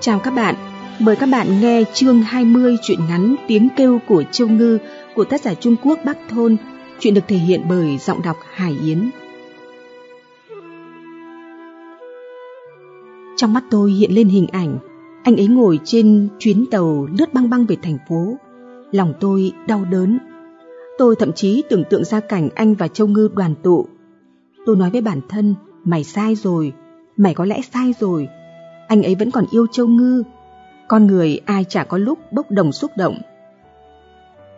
Chào các bạn, mời các bạn nghe chương 20 truyện ngắn Tiếng kêu của Châu Ngư của tác giả Trung Quốc Bắc Thôn. Chuyện được thể hiện bởi giọng đọc Hải Yến. Trong mắt tôi hiện lên hình ảnh, anh ấy ngồi trên chuyến tàu lướt băng băng về thành phố. Lòng tôi đau đớn. Tôi thậm chí tưởng tượng ra cảnh anh và Châu Ngư đoàn tụ. Tôi nói với bản thân, mày sai rồi, mày có lẽ sai rồi. Anh ấy vẫn còn yêu Châu Ngư. Con người ai chả có lúc bốc đồng xúc động.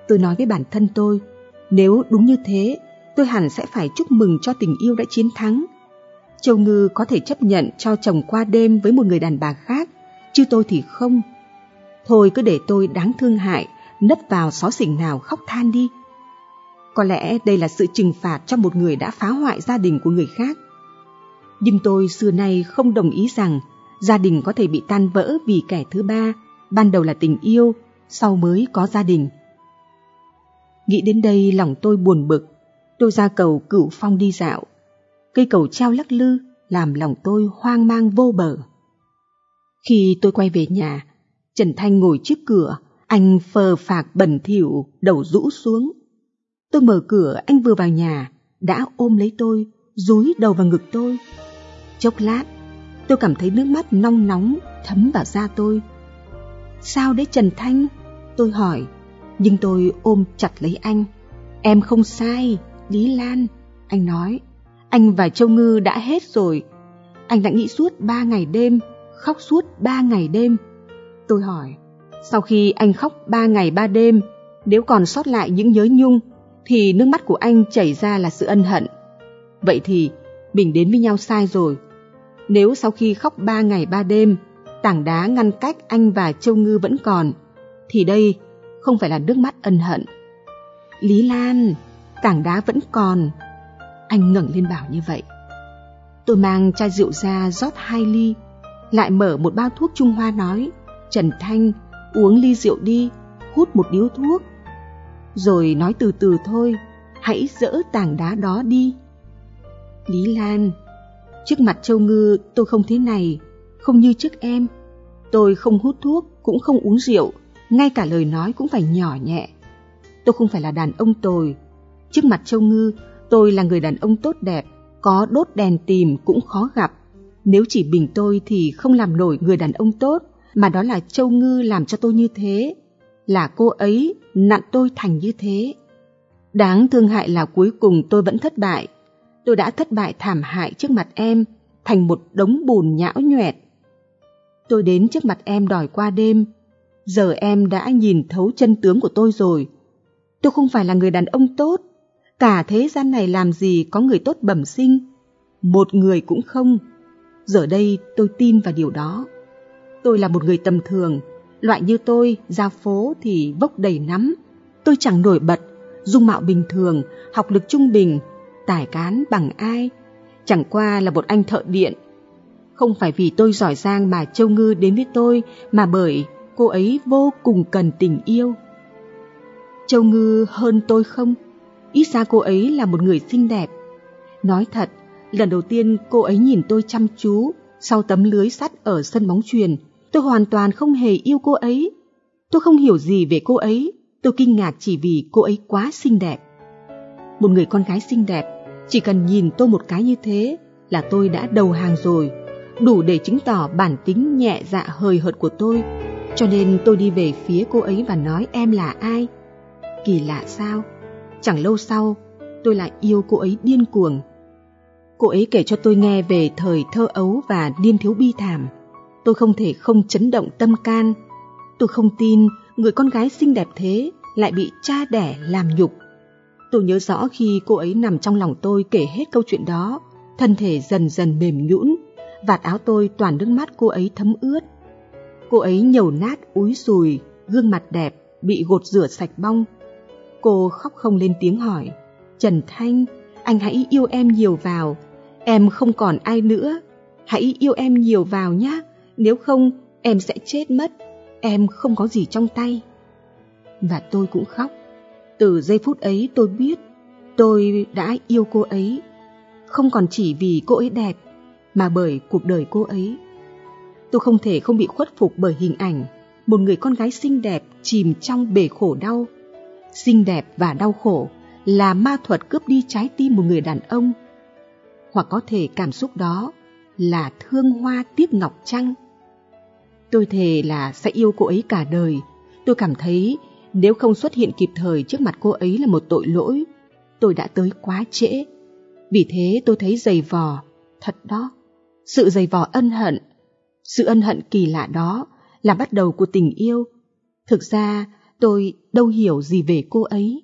Tôi nói với bản thân tôi, nếu đúng như thế, tôi hẳn sẽ phải chúc mừng cho tình yêu đã chiến thắng. Châu Ngư có thể chấp nhận cho chồng qua đêm với một người đàn bà khác, chứ tôi thì không. Thôi cứ để tôi đáng thương hại, nấp vào xó xỉnh nào khóc than đi. Có lẽ đây là sự trừng phạt cho một người đã phá hoại gia đình của người khác. Nhưng tôi xưa nay không đồng ý rằng gia đình có thể bị tan vỡ vì kẻ thứ ba, ban đầu là tình yêu, sau mới có gia đình. Nghĩ đến đây lòng tôi buồn bực, tôi ra cầu cửu phong đi dạo. Cây cầu treo lắc lư làm lòng tôi hoang mang vô bờ. Khi tôi quay về nhà, Trần Thanh ngồi trước cửa, anh phờ phạc bẩn thỉu, đầu rũ xuống. Tôi mở cửa, anh vừa vào nhà, đã ôm lấy tôi, dúi đầu vào ngực tôi. Chốc lát, tôi cảm thấy nước mắt nong nóng thấm vào da tôi. Sao đấy Trần Thanh? Tôi hỏi, nhưng tôi ôm chặt lấy anh. Em không sai, Lý Lan. Anh nói, anh và Châu Ngư đã hết rồi. Anh đã nghĩ suốt ba ngày đêm, khóc suốt ba ngày đêm. Tôi hỏi, sau khi anh khóc ba ngày ba đêm, nếu còn sót lại những nhớ nhung, thì nước mắt của anh chảy ra là sự ân hận. Vậy thì, mình đến với nhau sai rồi. Nếu sau khi khóc ba ngày ba đêm, tảng đá ngăn cách anh và Châu Ngư vẫn còn, thì đây không phải là nước mắt ân hận. Lý Lan, tảng đá vẫn còn. Anh ngẩng lên bảo như vậy. Tôi mang chai rượu ra rót hai ly, lại mở một bao thuốc Trung Hoa nói, Trần Thanh, uống ly rượu đi, hút một điếu thuốc. Rồi nói từ từ thôi, hãy dỡ tảng đá đó đi. Lý Lan, trước mặt Châu Ngư tôi không thế này, không như trước em. Tôi không hút thuốc, cũng không uống rượu, ngay cả lời nói cũng phải nhỏ nhẹ. Tôi không phải là đàn ông tồi. Trước mặt Châu Ngư, tôi là người đàn ông tốt đẹp, có đốt đèn tìm cũng khó gặp. Nếu chỉ bình tôi thì không làm nổi người đàn ông tốt, mà đó là Châu Ngư làm cho tôi như thế. Là cô ấy nặn tôi thành như thế. Đáng thương hại là cuối cùng tôi vẫn thất bại. Tôi đã thất bại thảm hại trước mặt em, thành một đống bùn nhão nhoẹt. Tôi đến trước mặt em đòi qua đêm, giờ em đã nhìn thấu chân tướng của tôi rồi. Tôi không phải là người đàn ông tốt, cả thế gian này làm gì có người tốt bẩm sinh, một người cũng không. Giờ đây tôi tin vào điều đó. Tôi là một người tầm thường, loại như tôi ra phố thì vốc đầy nắm. Tôi chẳng nổi bật, dung mạo bình thường, học lực trung bình, tài cán bằng ai. Chẳng qua là một anh thợ điện. Không phải vì tôi giỏi giang mà Châu Ngư đến với tôi, mà bởi cô ấy vô cùng cần tình yêu. Châu Ngư hơn tôi không? Ít ra cô ấy là một người xinh đẹp. Nói thật, lần đầu tiên cô ấy nhìn tôi chăm chú sau tấm lưới sắt ở sân bóng truyền, tôi hoàn toàn không hề yêu cô ấy. Tôi không hiểu gì về cô ấy, tôi kinh ngạc chỉ vì cô ấy quá xinh đẹp. Một người con gái xinh đẹp, chỉ cần nhìn tôi một cái như thế là tôi đã đầu hàng rồi, đủ để chứng tỏ bản tính nhẹ dạ hời hợt của tôi cho nên tôi đi về phía cô ấy và nói em là ai. Kỳ lạ sao? Chẳng lâu sau, tôi lại yêu cô ấy điên cuồng. Cô ấy kể cho tôi nghe về thời thơ ấu và điên thiếu bi thảm. Tôi không thể không chấn động tâm can. Tôi không tin người con gái xinh đẹp thế lại bị cha đẻ làm nhục. Tôi nhớ rõ khi cô ấy nằm trong lòng tôi kể hết câu chuyện đó, thân thể dần dần mềm nhũn, vạt áo tôi toàn nước mắt cô ấy thấm ướt. Cô ấy nhầu nát úi rùi, gương mặt đẹp, bị gột rửa sạch bong. Cô khóc không lên tiếng hỏi, Trần Thanh, anh hãy yêu em nhiều vào, em không còn ai nữa, hãy yêu em nhiều vào nhé, nếu không em sẽ chết mất, em không có gì trong tay. Và tôi cũng khóc, từ giây phút ấy tôi biết tôi đã yêu cô ấy, không còn chỉ vì cô ấy đẹp, mà bởi cuộc đời cô ấy. Tôi không thể không bị khuất phục bởi hình ảnh một người con gái xinh đẹp chìm trong bể khổ đau. Xinh đẹp và đau khổ là ma thuật cướp đi trái tim một người đàn ông. Hoặc có thể cảm xúc đó là thương hoa tiếc ngọc trăng. Tôi thề là sẽ yêu cô ấy cả đời. Tôi cảm thấy nếu không xuất hiện kịp thời trước mặt cô ấy là một tội lỗi. Tôi đã tới quá trễ. Vì thế tôi thấy dày vò, thật đó. Sự dày vò ân hận, sự ân hận kỳ lạ đó là bắt đầu của tình yêu. Thực ra tôi đâu hiểu gì về cô ấy.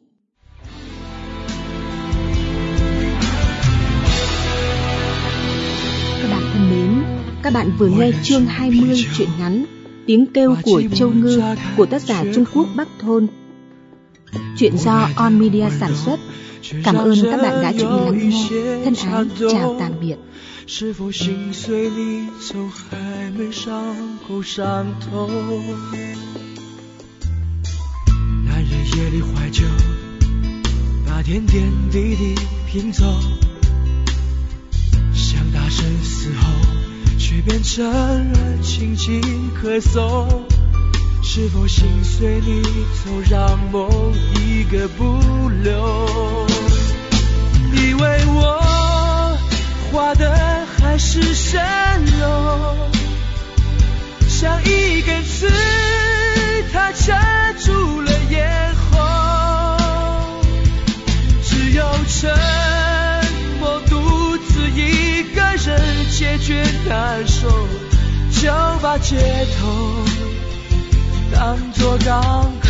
Các bạn thân mến, các bạn vừa nghe chương 20 truyện ngắn Tiếng kêu của Châu Ngư của tác giả Trung Quốc Bắc Thôn. Chuyện do On Media sản xuất. Cảm ơn các bạn đã chú ý lắng nghe. Thân ái, chào tạm biệt. 是否心碎里头还没伤口伤透？男人夜里怀旧，把点点滴滴拼凑，想大声嘶吼， 却变成了轻轻咳嗽。是否心碎里头让梦一个不留？以为我画的。海市蜃楼，却难受，就把街头当作港口。